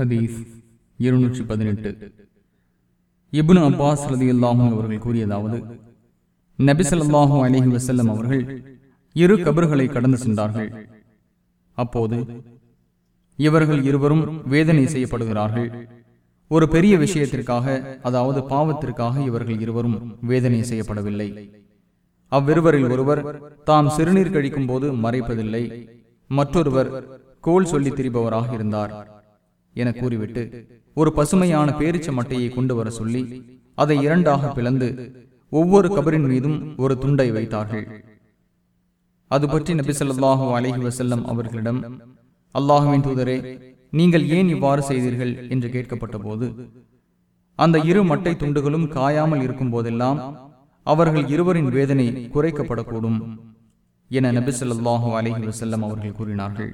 ஹதீஸ் இருநூற்றி பதினெட்டு. இபுன் அப்பாஸ் ரதி அல்லாஹும் அவர்கள் கூறியதாவது நபிசல்லாஹும் அலிஹி வசல்லம் அவர்கள் இரு கபர்களை கடந்து சென்றார்கள். அப்போது இவர்கள் இருவரும் வேதனை செய்யப்படுகிறார்கள். ஒரு பெரிய விஷயத்திற்காக அதாவது பாவத்திற்காக இவர்கள் இருவரும் வேதனை செய்யப்படவில்லை. அவ்விருவரில் ஒருவர் தாம் சிறுநீர் கழிக்கும் போது மறைப்பதில்லை. மற்றொருவர் கோல் சொல்லி திரிபவராக இருந்தார். என கூறிவிட்டு ஒரு பசுமையான பேரிச்ச மட்டையை கொண்டு வர சொல்லி அதை இரண்டாக பிளந்து ஒவ்வொரு கபரின் மீதும் ஒரு துண்டை வைத்தார்கள். அது பற்றி நபி ஸல்லல்லாஹு அலைஹி வஸல்லம் அவர்களிடம் அல்லாஹுவின் தூதரே நீங்கள் ஏன் இவ்வாறு செய்தீர்கள்? என்று கேட்கப்பட்ட போது அந்த இரு மட்டை துண்டுகளும் காயாமல் இருக்கும் போதெல்லாம் அவர்கள் இருவரின் வேதனை குறைக்கப்படக்கூடும் என நபி ஸல்லல்லாஹு அலைஹி வஸல்லம் அவர்கள் கூறினார்கள்.